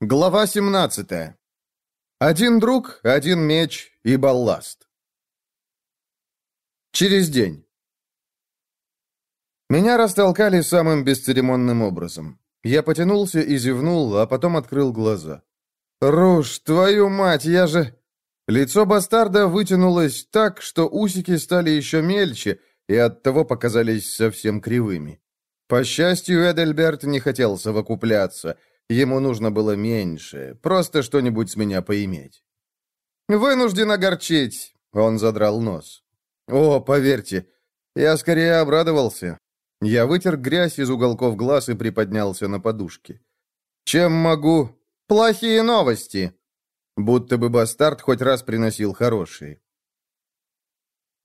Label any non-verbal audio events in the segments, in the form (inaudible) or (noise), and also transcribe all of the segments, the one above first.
Глава 17. Один друг, один меч и балласт. Через день. Меня растолкали самым бесцеремонным образом. Я потянулся и зевнул, а потом открыл глаза. «Руш, твою мать, я же...» Лицо бастарда вытянулось так, что усики стали еще мельче и оттого показались совсем кривыми. По счастью, Эдельберт не хотел совокупляться — Ему нужно было меньше, просто что-нибудь с меня поиметь. «Вынужден огорчить», — он задрал нос. «О, поверьте, я скорее обрадовался». Я вытер грязь из уголков глаз и приподнялся на подушке. «Чем могу?» «Плохие новости!» Будто бы бастард хоть раз приносил хорошие.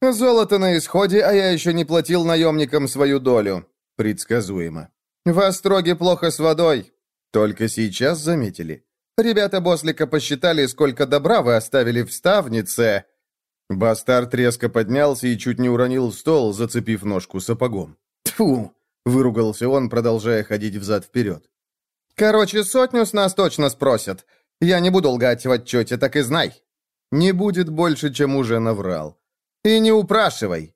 «Золото на исходе, а я еще не платил наемникам свою долю», — предсказуемо. «В Остроге плохо с водой. Только сейчас заметили. Ребята Бослика посчитали, сколько добра вы оставили в ставнице. Бастард резко поднялся и чуть не уронил стол, зацепив ножку сапогом. Тфу! выругался он, продолжая ходить взад-вперед. «Короче, сотню с нас точно спросят. Я не буду лгать в отчете, так и знай. Не будет больше, чем уже наврал. И не упрашивай.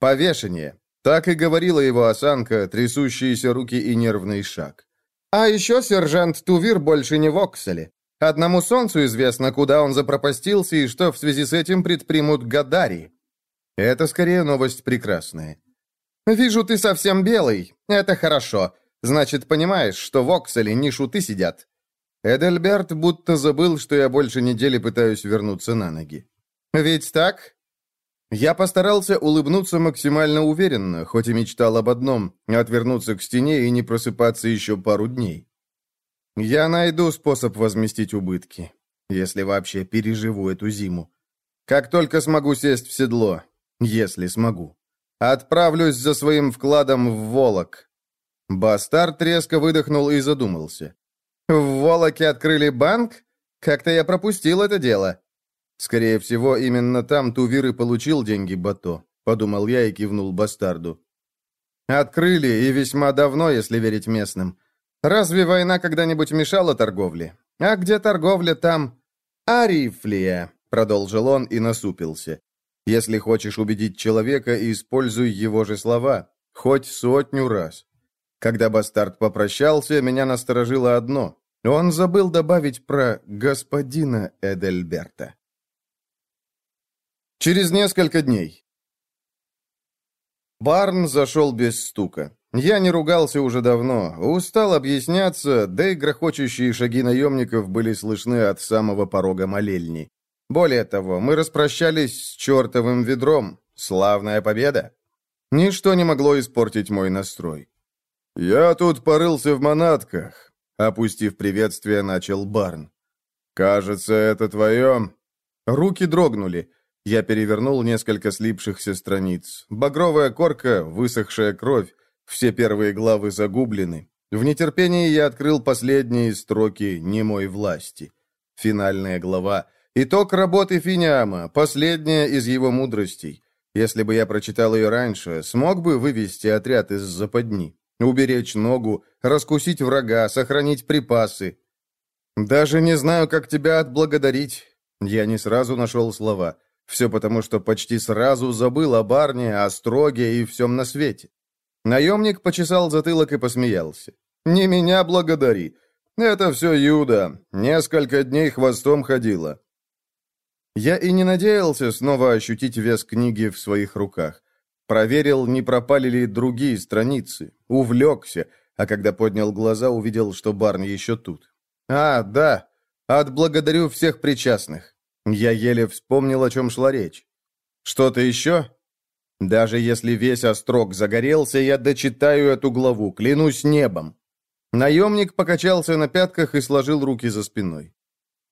Повешение. Так и говорила его осанка, трясущиеся руки и нервный шаг. А еще сержант Тувир больше не в Окселе. Одному солнцу известно, куда он запропастился и что в связи с этим предпримут Гадари. Это скорее новость прекрасная. «Вижу, ты совсем белый. Это хорошо. Значит, понимаешь, что в Окселе не шуты сидят». Эдельберт будто забыл, что я больше недели пытаюсь вернуться на ноги. «Ведь так?» Я постарался улыбнуться максимально уверенно, хоть и мечтал об одном — отвернуться к стене и не просыпаться еще пару дней. Я найду способ возместить убытки, если вообще переживу эту зиму. Как только смогу сесть в седло, если смогу. Отправлюсь за своим вкладом в Волок. Бастард резко выдохнул и задумался. В Волоке открыли банк? Как-то я пропустил это дело. Скорее всего, именно там Тувир и получил деньги Бато, подумал я и кивнул бастарду. Открыли, и весьма давно, если верить местным. Разве война когда-нибудь мешала торговле? А где торговля, там... Арифлия, продолжил он и насупился. Если хочешь убедить человека, используй его же слова, хоть сотню раз. Когда бастард попрощался, меня насторожило одно. Он забыл добавить про господина Эдельберта. Через несколько дней. Барн зашел без стука. Я не ругался уже давно, устал объясняться, да и грохочущие шаги наемников были слышны от самого порога молельни. Более того, мы распрощались с чертовым ведром. Славная победа! Ничто не могло испортить мой настрой. «Я тут порылся в манатках», — опустив приветствие, начал Барн. «Кажется, это твое...» Руки дрогнули. Я перевернул несколько слипшихся страниц. Багровая корка, высохшая кровь, все первые главы загублены. В нетерпении я открыл последние строки немой власти. Финальная глава. Итог работы Финиама, последняя из его мудростей. Если бы я прочитал ее раньше, смог бы вывести отряд из западни, уберечь ногу, раскусить врага, сохранить припасы. Даже не знаю, как тебя отблагодарить. Я не сразу нашел слова. Все потому, что почти сразу забыл о барне, о строге и всем на свете. Наемник почесал затылок и посмеялся. «Не меня благодари. Это все Юда. Несколько дней хвостом ходила». Я и не надеялся снова ощутить вес книги в своих руках. Проверил, не пропали ли другие страницы. Увлекся, а когда поднял глаза, увидел, что Барн еще тут. «А, да. Отблагодарю всех причастных. Я еле вспомнил, о чем шла речь. Что-то еще? Даже если весь острог загорелся, я дочитаю эту главу, клянусь небом. Наемник покачался на пятках и сложил руки за спиной.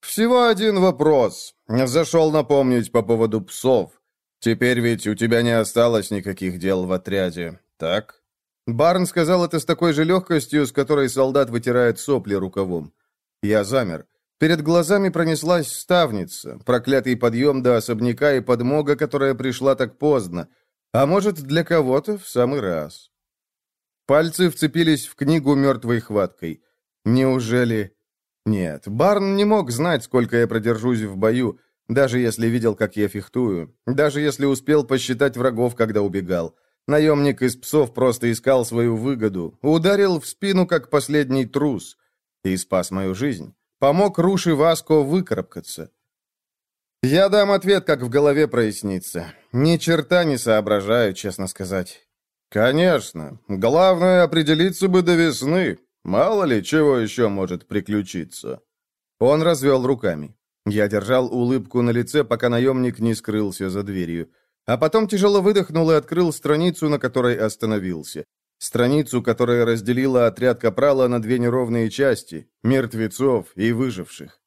«Всего один вопрос. Зашел напомнить по поводу псов. Теперь ведь у тебя не осталось никаких дел в отряде, так?» Барн сказал это с такой же легкостью, с которой солдат вытирает сопли рукавом. Я замер. Перед глазами пронеслась ставница, проклятый подъем до особняка и подмога, которая пришла так поздно, а может, для кого-то в самый раз. Пальцы вцепились в книгу мертвой хваткой. Неужели... Нет, Барн не мог знать, сколько я продержусь в бою, даже если видел, как я фехтую, даже если успел посчитать врагов, когда убегал. Наемник из псов просто искал свою выгоду, ударил в спину, как последний трус, и спас мою жизнь. Помог Руши Васко выкарабкаться. Я дам ответ, как в голове прояснится. Ни черта не соображаю, честно сказать. Конечно. Главное, определиться бы до весны. Мало ли, чего еще может приключиться. Он развел руками. Я держал улыбку на лице, пока наемник не скрылся за дверью. А потом тяжело выдохнул и открыл страницу, на которой остановился. Страницу, которая разделила отряд Капрала на две неровные части — мертвецов и выживших.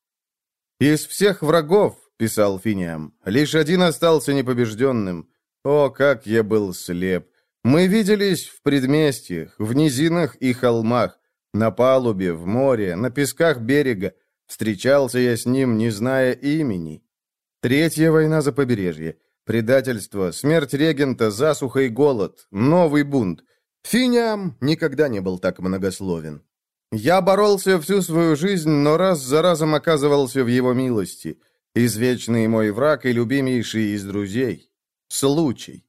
«Из всех врагов, — писал Финиам, — лишь один остался непобежденным. О, как я был слеп! Мы виделись в предместьях, в низинах и холмах, на палубе, в море, на песках берега. Встречался я с ним, не зная имени. Третья война за побережье. Предательство, смерть регента, засуха и голод, новый бунт. Финиам никогда не был так многословен. Я боролся всю свою жизнь, но раз за разом оказывался в его милости. Извечный мой враг и любимейший из друзей. Случай.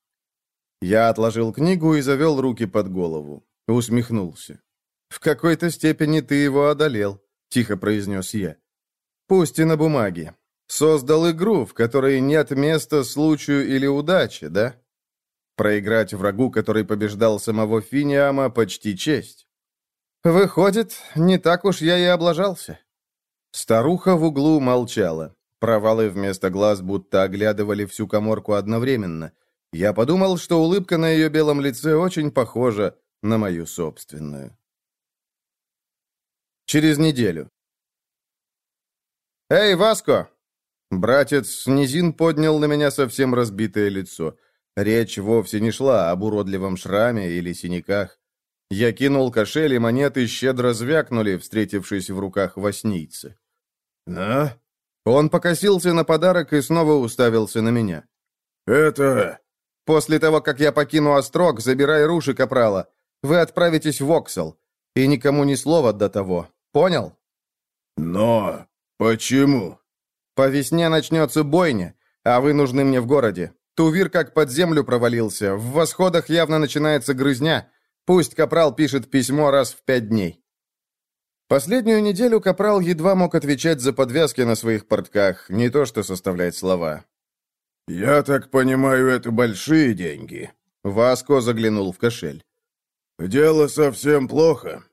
Я отложил книгу и завел руки под голову. Усмехнулся. «В какой-то степени ты его одолел», — тихо произнес я. «Пусть и на бумаге. Создал игру, в которой нет места случаю или удаче, да? Проиграть врагу, который побеждал самого Финиама, почти честь. Выходит, не так уж я и облажался». Старуха в углу молчала. Провалы вместо глаз будто оглядывали всю коморку одновременно. Я подумал, что улыбка на ее белом лице очень похожа на мою собственную. Через неделю. «Эй, Васко!» Братец Низин поднял на меня совсем разбитое лицо. Речь вовсе не шла об уродливом шраме или синяках. Я кинул кошель, и монеты щедро звякнули, встретившись в руках воснийцы. «На?» Он покосился на подарок и снова уставился на меня. «Это...» «После того, как я покину Острог, забирай руши, Капрала. Вы отправитесь в Оксел. И никому ни слова до того. Понял?» «Но... почему?» «По весне начнется бойня, а вы нужны мне в городе. Тувир как под землю провалился. В восходах явно начинается грызня. Пусть Капрал пишет письмо раз в пять дней». Последнюю неделю Капрал едва мог отвечать за подвязки на своих портках, не то что составлять слова. «Я так понимаю, это большие деньги?» Васко заглянул в кошель. «Дело совсем плохо».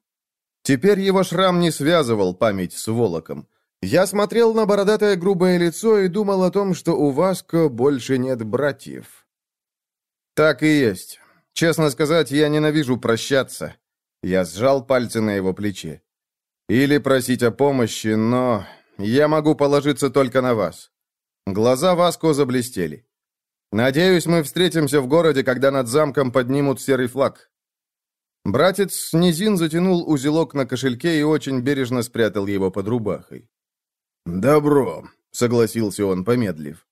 Теперь его шрам не связывал память с Волоком. Я смотрел на бородатое грубое лицо и думал о том, что у Васко больше нет братьев. Так и есть. Честно сказать, я ненавижу прощаться. Я сжал пальцы на его плече. Или просить о помощи, но я могу положиться только на вас. Глаза Васко заблестели. Надеюсь, мы встретимся в городе, когда над замком поднимут серый флаг. Братец Снизин затянул узелок на кошельке и очень бережно спрятал его под рубахой. «Добро», — согласился он, помедлив.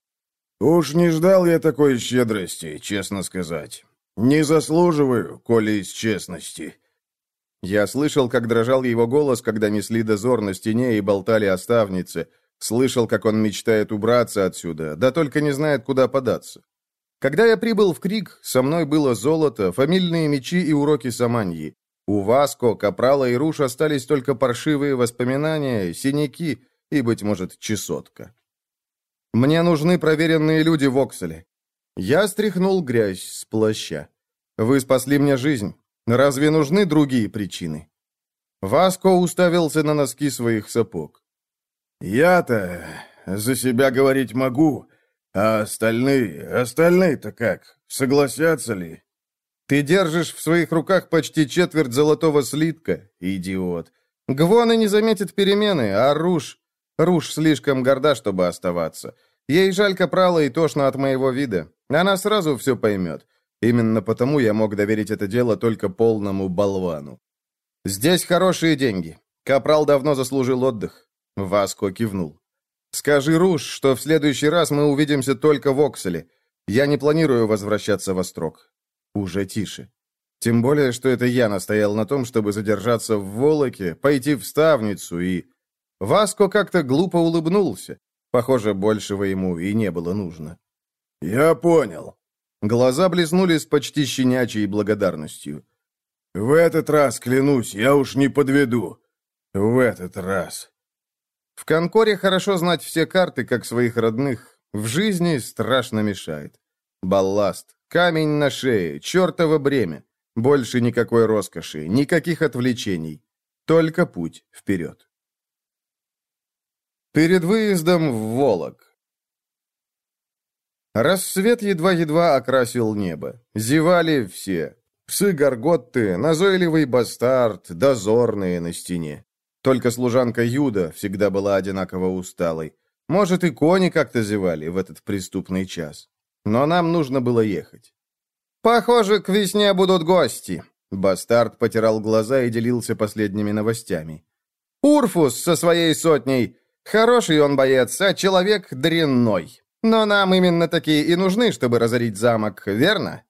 «Уж не ждал я такой щедрости, честно сказать. Не заслуживаю, коли из честности. Я слышал, как дрожал его голос, когда несли дозор на стене и болтали о ставнице. Слышал, как он мечтает убраться отсюда, да только не знает, куда податься. Когда я прибыл в Крик, со мной было золото, фамильные мечи и уроки саманьи. У Васко, Капрала и Руш остались только паршивые воспоминания, синяки и, быть может, чесотка. Мне нужны проверенные люди в Окселе. Я стряхнул грязь с плаща. Вы спасли мне жизнь. Разве нужны другие причины? Васко уставился на носки своих сапог. «Я-то за себя говорить могу, а остальные, остальные-то как, согласятся ли?» «Ты держишь в своих руках почти четверть золотого слитка, идиот. Гвона не заметит перемены, а Руш... Руш слишком горда, чтобы оставаться. Ей жаль капрала и тошно от моего вида. Она сразу все поймет. Именно потому я мог доверить это дело только полному болвану. «Здесь хорошие деньги. Капрал давно заслужил отдых». Васко кивнул. «Скажи, Руш, что в следующий раз мы увидимся только в Окселе. Я не планирую возвращаться в Острог». Уже тише. Тем более, что это я настоял на том, чтобы задержаться в Волоке, пойти в Ставницу и... Васко как-то глупо улыбнулся. Похоже, большего ему и не было нужно. «Я понял». Глаза блеснули с почти щенячьей благодарностью. «В этот раз, клянусь, я уж не подведу. В этот раз». В Конкоре хорошо знать все карты, как своих родных. В жизни страшно мешает. Балласт, камень на шее, чертово бремя. Больше никакой роскоши, никаких отвлечений. Только путь вперед. Перед выездом в Волок. Рассвет едва-едва окрасил небо. Зевали все. Псы-горготты, назойливый бастард, дозорные на стене. Только служанка Юда всегда была одинаково усталой. Может, и кони как-то зевали в этот преступный час. Но нам нужно было ехать. «Похоже, к весне будут гости», — бастард потирал глаза и делился последними новостями. «Урфус со своей сотней. Хороший он боец, а человек дрянной. Но нам именно такие и нужны, чтобы разорить замок, верно?»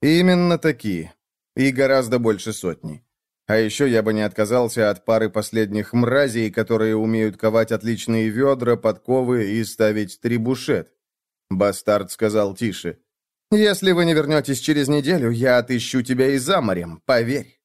«Именно такие. И гораздо больше сотни. А еще я бы не отказался от пары последних мразей, которые умеют ковать отличные ведра, подковы и ставить трибушет. Бастард сказал тише. «Если вы не вернетесь через неделю, я отыщу тебя и за морем, поверь».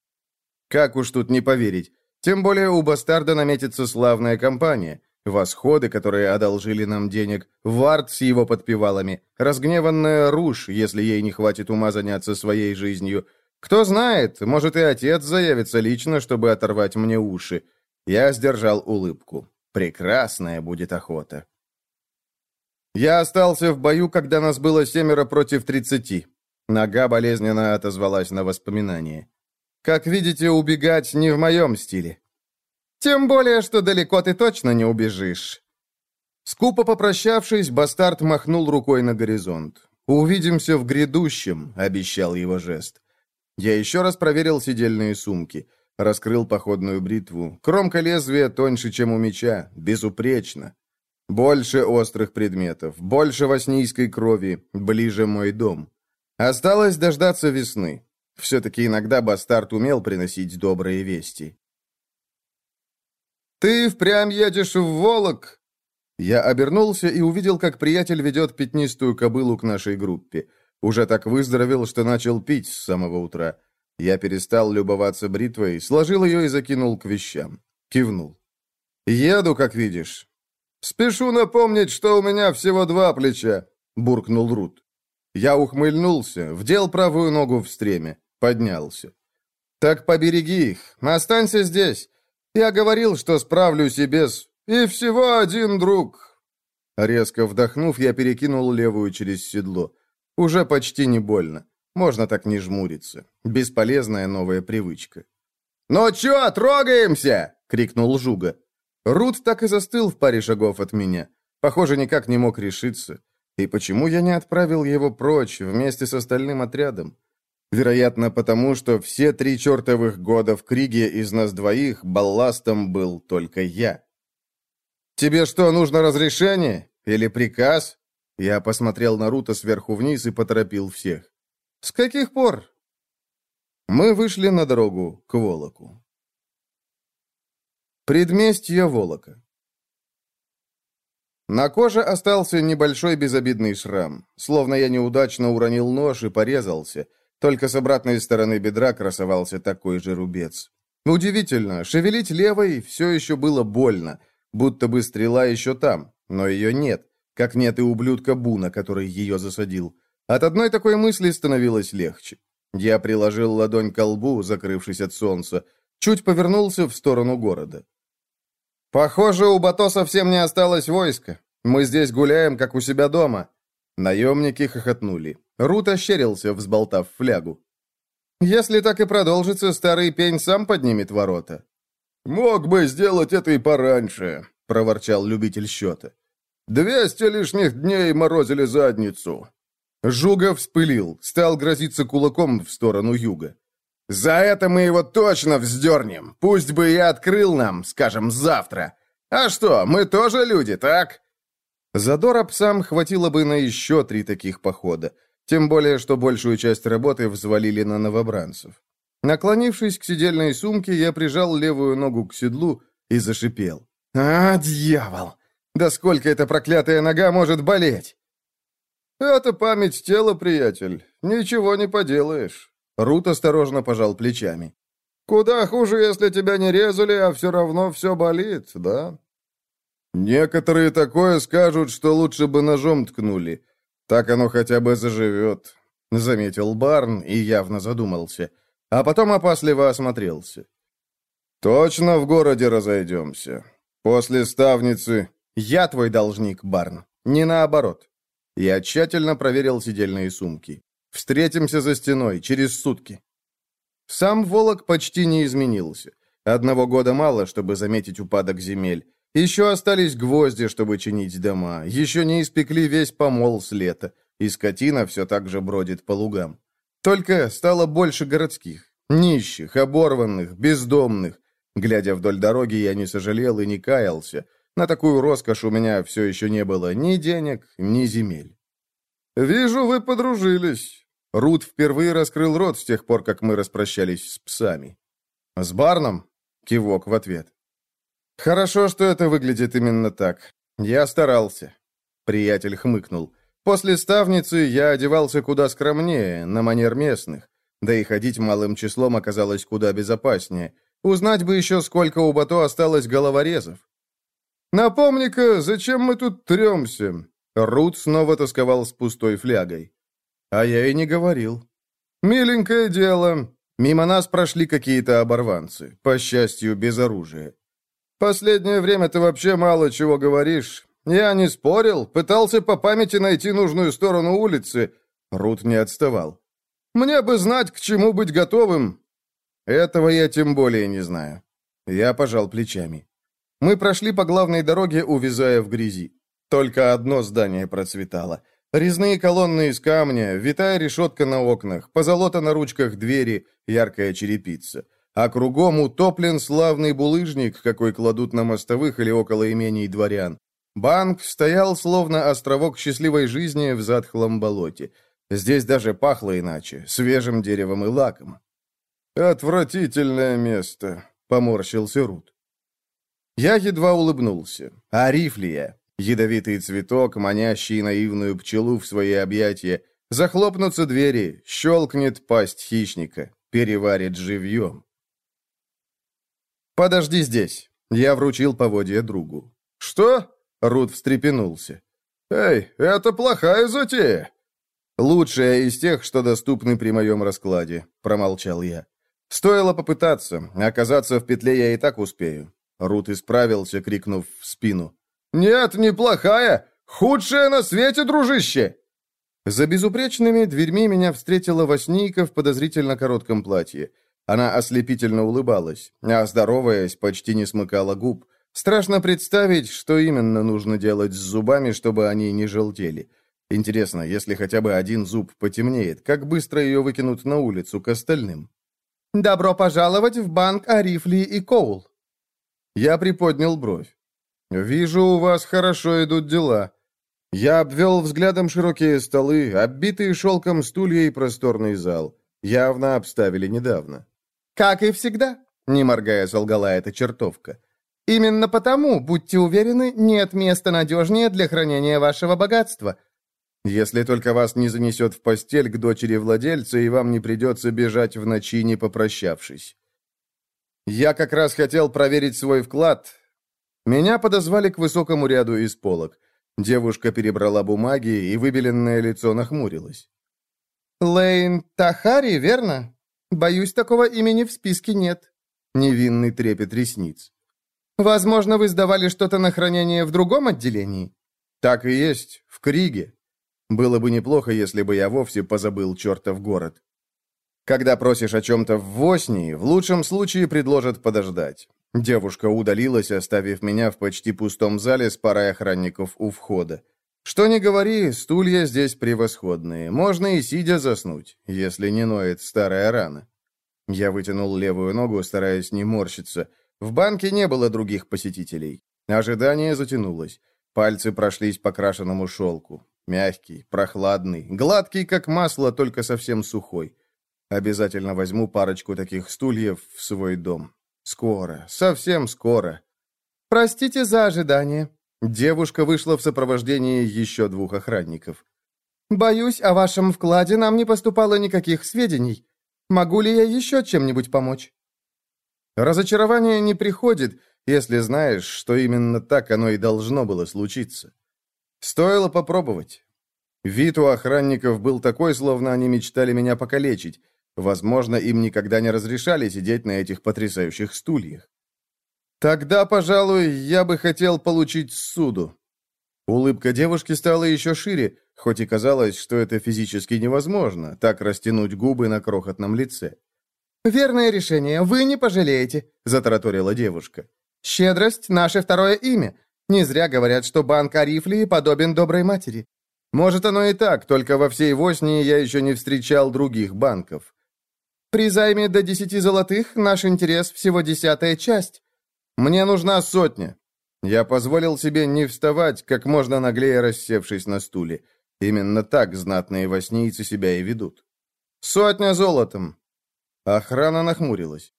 Как уж тут не поверить. Тем более у Бастарда наметится славная компания. Восходы, которые одолжили нам денег, Вард с его подпевалами, разгневанная Руш, если ей не хватит ума заняться своей жизнью. Кто знает, может и отец заявится лично, чтобы оторвать мне уши. Я сдержал улыбку. Прекрасная будет охота. Я остался в бою, когда нас было семеро против тридцати. Нога болезненно отозвалась на воспоминания. Как видите, убегать не в моем стиле. Тем более, что далеко ты точно не убежишь. Скупо попрощавшись, бастард махнул рукой на горизонт. «Увидимся в грядущем», — обещал его жест. Я еще раз проверил сидельные сумки. Раскрыл походную бритву. Кромка лезвия тоньше, чем у меча. Безупречно. Больше острых предметов, больше воснийской крови, ближе мой дом. Осталось дождаться весны. Все-таки иногда бастард умел приносить добрые вести. «Ты впрямь едешь в Волок?» Я обернулся и увидел, как приятель ведет пятнистую кобылу к нашей группе. Уже так выздоровел, что начал пить с самого утра. Я перестал любоваться бритвой, сложил ее и закинул к вещам. Кивнул. «Еду, как видишь. «Спешу напомнить, что у меня всего два плеча», — буркнул Рут. Я ухмыльнулся, вдел правую ногу в стреме, поднялся. «Так побереги их, останься здесь. Я говорил, что справлюсь и без... И всего один друг». Резко вдохнув, я перекинул левую через седло. Уже почти не больно. Можно так не жмуриться. Бесполезная новая привычка. «Ну чё, трогаемся?» — крикнул Жуга. Рут так и застыл в паре шагов от меня. Похоже, никак не мог решиться. И почему я не отправил его прочь вместе с остальным отрядом? Вероятно, потому что все три чертовых года в Криге из нас двоих балластом был только я. «Тебе что, нужно разрешение? Или приказ?» Я посмотрел на Рута сверху вниз и поторопил всех. «С каких пор?» Мы вышли на дорогу к Волоку. Предместье Волока. На коже остался небольшой безобидный шрам, словно я неудачно уронил нож и порезался, только с обратной стороны бедра красовался такой же рубец. Удивительно, шевелить левой все еще было больно, будто бы стрела еще там, но ее нет, как нет и ублюдка Буна, который ее засадил. От одной такой мысли становилось легче. Я приложил ладонь к лбу, закрывшись от солнца, чуть повернулся в сторону города. «Похоже, у Бато совсем не осталось войска. Мы здесь гуляем, как у себя дома». Наемники хохотнули. Рут ощерился, взболтав флягу. «Если так и продолжится, старый пень сам поднимет ворота». «Мог бы сделать это и пораньше», — проворчал любитель счета. «Двести лишних дней морозили задницу». Жуга вспылил, стал грозиться кулаком в сторону юга. За это мы его точно вздернем. Пусть бы и открыл нам, скажем, завтра. А что, мы тоже люди, так?» Задора псам хватило бы на еще три таких похода. Тем более, что большую часть работы взвалили на новобранцев. Наклонившись к сидельной сумке, я прижал левую ногу к седлу и зашипел. А, дьявол! Да сколько эта проклятая нога может болеть? Это память тела, приятель. Ничего не поделаешь. Рут осторожно пожал плечами. Куда хуже, если тебя не резали, а все равно все болит, да? Некоторые такое скажут, что лучше бы ножом ткнули. Так оно хотя бы заживет, заметил Барн и явно задумался. А потом опасливо осмотрелся. Точно в городе разойдемся. После ставницы «Я твой должник, Барн, не наоборот». Я тщательно проверил сидельные сумки. «Встретимся за стеной, через сутки». Сам Волок почти не изменился. Одного года мало, чтобы заметить упадок земель. Еще остались гвозди, чтобы чинить дома. Еще не испекли весь помол с лета. И скотина все так же бродит по лугам. Только стало больше городских. Нищих, оборванных, бездомных. Глядя вдоль дороги, я не сожалел и не каялся. На такую роскошь у меня все еще не было ни денег, ни земель. «Вижу, вы подружились». Рут впервые раскрыл рот с тех пор, как мы распрощались с псами. «С Барном?» — кивок в ответ. «Хорошо, что это выглядит именно так. Я старался». Приятель хмыкнул. «После ставницы я одевался куда скромнее, на манер местных. Да и ходить малым числом оказалось куда безопаснее. Узнать бы еще, сколько у Бато осталось головорезов. «Напомни-ка, зачем мы тут тремся?» Рут снова тосковал с пустой флягой. «А я и не говорил». «Миленькое дело. Мимо нас прошли какие-то оборванцы, по счастью, без оружия. Последнее время ты вообще мало чего говоришь. Я не спорил, пытался по памяти найти нужную сторону улицы». Рут не отставал. «Мне бы знать, к чему быть готовым». «Этого я тем более не знаю». Я пожал плечами. Мы прошли по главной дороге, увязая в грязи. Только одно здание процветало. Резные колонны из камня, витая решетка на окнах, позолота на ручках двери, яркая черепица. А кругом утоплен славный булыжник, какой кладут на мостовых или около имений дворян. Банк стоял, словно островок счастливой жизни в затхлом болоте. Здесь даже пахло иначе, свежим деревом и лаком. «Отвратительное место», — поморщился Рут. Я едва улыбнулся. Арифлия, ядовитый цветок, манящий наивную пчелу в свои объятия, захлопнутся двери, щелкнет пасть хищника, переварит живьем. «Подожди здесь». Я вручил поводья другу. «Что?» — Рут встрепенулся. «Эй, это плохая затея!» «Лучшая из тех, что доступны при моем раскладе», — промолчал я. «Стоило попытаться, оказаться в петле я и так успею. Рут исправился, крикнув в спину. «Нет, неплохая! Худшая на свете, дружище!» За безупречными дверьми меня встретила Васнийка в подозрительно коротком платье. Она ослепительно улыбалась, а, здороваясь, почти не смыкала губ. Страшно представить, что именно нужно делать с зубами, чтобы они не желтели. Интересно, если хотя бы один зуб потемнеет, как быстро ее выкинут на улицу к остальным? «Добро пожаловать в банк Арифли и Коул», я приподнял бровь. «Вижу, у вас хорошо идут дела». Я обвел взглядом широкие столы, оббитые шелком стулья и просторный зал. Явно обставили недавно. «Как и всегда», — не моргая солгала эта чертовка. «Именно потому, будьте уверены, нет места надежнее для хранения вашего богатства. Если только вас не занесет в постель к дочери владельца, и вам не придется бежать в ночи, не попрощавшись». Я как раз хотел проверить свой вклад. Меня подозвали к высокому ряду из полок. Девушка перебрала бумаги, и выбеленное лицо нахмурилось. «Лейн Тахари, верно? Боюсь, такого имени в списке нет». Невинный трепет ресниц. «Возможно, вы сдавали что-то на хранение в другом отделении?» «Так и есть, в Криге. Было бы неплохо, если бы я вовсе позабыл чертов город». Когда просишь о чем-то в Воснии, в лучшем случае предложат подождать. Девушка удалилась, оставив меня в почти пустом зале с парой охранников у входа. Что ни говори, стулья здесь превосходные. Можно и сидя заснуть, если не ноет старая рана. Я вытянул левую ногу, стараясь не морщиться. В банке не было других посетителей. Ожидание затянулось. Пальцы прошлись по крашенному шелку. Мягкий, прохладный, гладкий, как масло, только совсем сухой. Обязательно возьму парочку таких стульев в свой дом. Скоро, совсем скоро. «Простите за ожидание». Девушка вышла в сопровождении еще двух охранников. «Боюсь, о вашем вкладе нам не поступало никаких сведений. Могу ли я еще чем-нибудь помочь?» Разочарование не приходит, если знаешь, что именно так оно и должно было случиться. Стоило попробовать. Вид у охранников был такой, словно они мечтали меня покалечить. Возможно, им никогда не разрешали сидеть на этих потрясающих стульях. Тогда, пожалуй, я бы хотел получить суду. Улыбка девушки стала еще шире, хоть и казалось, что это физически невозможно, так растянуть губы на крохотном лице. «Верное решение, вы не пожалеете», — затараторила девушка. «Щедрость — наше второе имя. Не зря говорят, что банк Арифлии подобен доброй матери. Может, оно и так, только во всей Воснии я еще не встречал других банков. При займе до десяти золотых наш интерес всего десятая часть. Мне нужна сотня. Я позволил себе не вставать, как можно наглее рассевшись на стуле. Именно так знатные воснийцы себя и ведут. Сотня золотом. Охрана нахмурилась.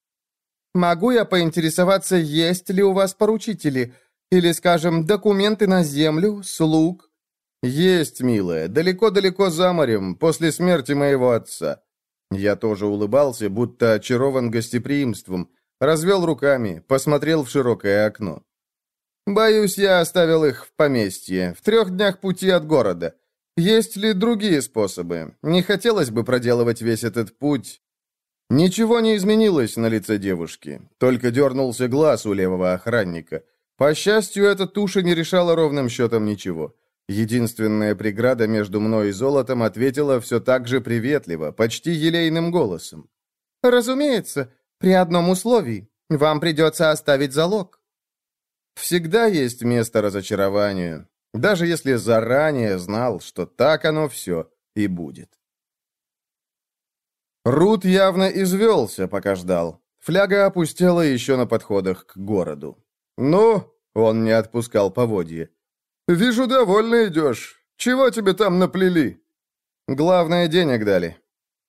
«Могу я поинтересоваться, есть ли у вас поручители? Или, скажем, документы на землю, слуг, «Есть, милая, далеко-далеко за морем, после смерти моего отца». Я тоже улыбался, будто очарован гостеприимством, развел руками, посмотрел в широкое окно. «Боюсь, я оставил их в поместье, в трех днях пути от города. Есть ли другие способы? Не хотелось бы проделывать весь этот путь». Ничего не изменилось на лице девушки, только дернулся глаз у левого охранника. По счастью, эта туша не решала ровным счетом ничего. Единственная преграда между мной и золотом ответила все так же приветливо, почти елейным голосом. «Разумеется, при одном условии. Вам придется оставить залог». Всегда есть место разочарованию, даже если заранее знал, что так оно все и будет. Рут явно извелся, пока ждал. Фляга опустела еще на подходах к городу. «Ну?» — он не отпускал поводье. «Вижу, довольно идешь. Чего тебе там наплели?» «Главное, денег дали».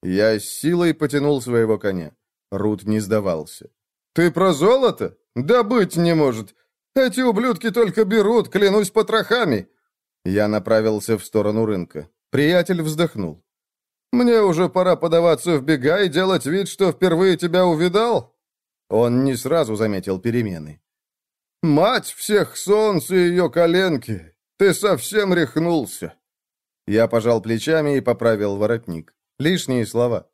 Я с силой потянул своего коня. Рут не сдавался. «Ты про золото? Да быть не может. Эти ублюдки только берут, клянусь потрохами». Я направился в сторону рынка. Приятель вздохнул. «Мне уже пора подаваться в бега и делать вид, что впервые тебя увидал?» Он не сразу заметил перемены. «Мать всех солнц и ее коленки! Ты совсем рехнулся!» Я пожал плечами и поправил воротник. Лишние слова.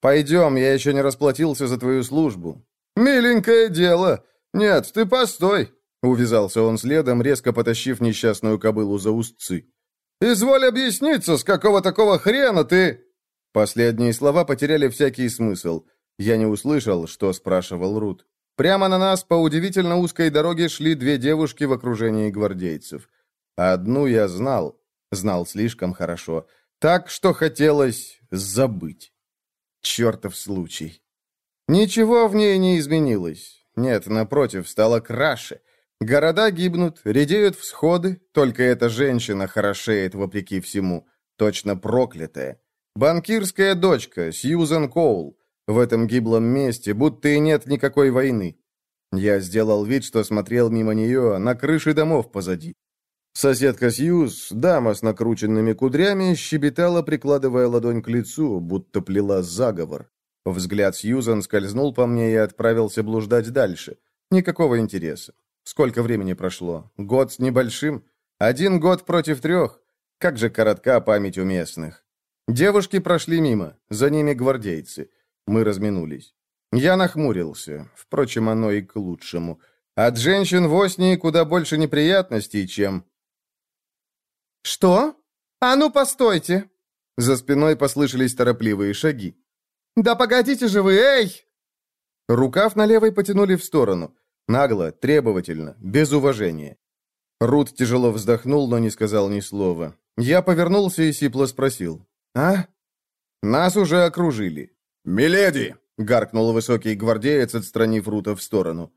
«Пойдем, я еще не расплатился за твою службу». «Миленькое дело! Нет, ты постой!» Увязался он следом, резко потащив несчастную кобылу за устцы. «Изволь объясниться, с какого такого хрена ты...» Последние слова потеряли всякий смысл. Я не услышал, что спрашивал Рут. Прямо на нас по удивительно узкой дороге шли две девушки в окружении гвардейцев. Одну я знал, знал слишком хорошо, так, что хотелось забыть. Чертов случай. Ничего в ней не изменилось. Нет, напротив, стало краше. Города гибнут, редеют всходы, только эта женщина хорошеет вопреки всему, точно проклятая. Банкирская дочка, Сьюзен Коул, в этом гиблом месте, будто и нет никакой войны. Я сделал вид, что смотрел мимо нее на крыши домов позади. Соседка Сьюз, дама с накрученными кудрями, щебетала, прикладывая ладонь к лицу, будто плела заговор. Взгляд Сьюзан скользнул по мне и отправился блуждать дальше. Никакого интереса. Сколько времени прошло? Год с небольшим? Один год против трех? Как же коротка память у местных. Девушки прошли мимо, за ними гвардейцы. Мы разминулись. Я нахмурился. Впрочем, оно и к лучшему. От женщин в Оснии куда больше неприятностей, чем... «Что? А ну, постойте!» За спиной послышались торопливые шаги. «Да погодите же вы, эй!» Рукав на левой потянули в сторону. Нагло, требовательно, без уважения. Рут тяжело вздохнул, но не сказал ни слова. Я повернулся и сипло спросил. «А?» Нас уже окружили. «Миледи!» — гаркнул высокий гвардеец, отстранив Рута в сторону.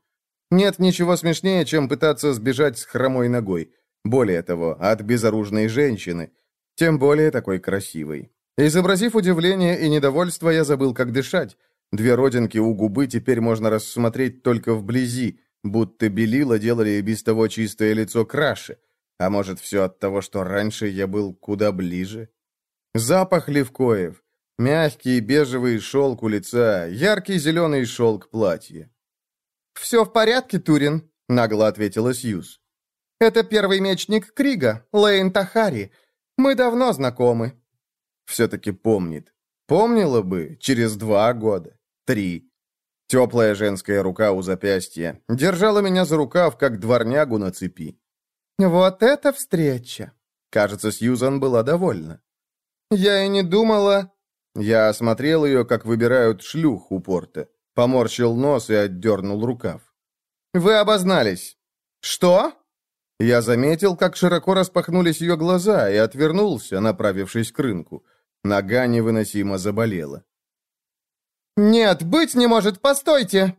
«Нет ничего смешнее, чем пытаться сбежать с хромой ногой. Более того, от безоружной женщины. Тем более такой красивой. Изобразив удивление и недовольство, я забыл, как дышать. Две родинки у губы теперь можно рассмотреть только вблизи. будто белила делали и без того чистое лицо краше. А может, все от того, что раньше я был куда ближе? Запах левкоев, мягкий бежевый шелк у лица, яркий зеленый шелк платья. «Все в порядке, Турин», — нагло ответила Сьюз. «Это первый мечник Крига, Лейн Тахари. Мы давно знакомы». Все-таки помнит. Помнила бы через два года, три. Теплая женская рука у запястья держала меня за рукав, как дворнягу на цепи. «Вот это встреча!» Кажется, Сьюзан была довольна. «Я и не думала...» Я осмотрел ее, как выбирают шлюх у порта. Поморщил нос и отдернул рукав. «Вы обознались». «Что?» Я заметил, как широко распахнулись ее глаза, и отвернулся, направившись к рынку. Нога невыносимо заболела. «Нет, быть не может, постойте!»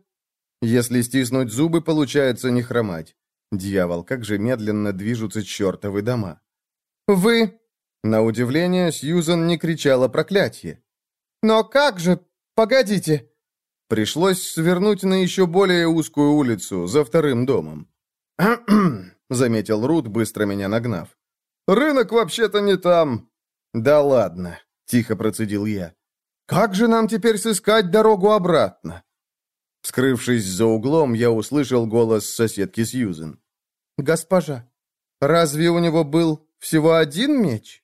Если стиснуть зубы, получается не хромать. Дьявол, как же медленно движутся чертовы дома. «Вы...» На удивление, Сьюзан не кричала проклятие. «Но как же... Погодите!» Пришлось свернуть на еще более узкую улицу, за вторым домом. (clears throat) заметил Рут, быстро меня нагнав. «Рынок вообще-то не там». «Да ладно», — тихо процедил я. «Как же нам теперь сыскать дорогу обратно?» Скрывшись за углом, я услышал голос соседки Сьюзен. «Госпожа, разве у него был всего один меч?»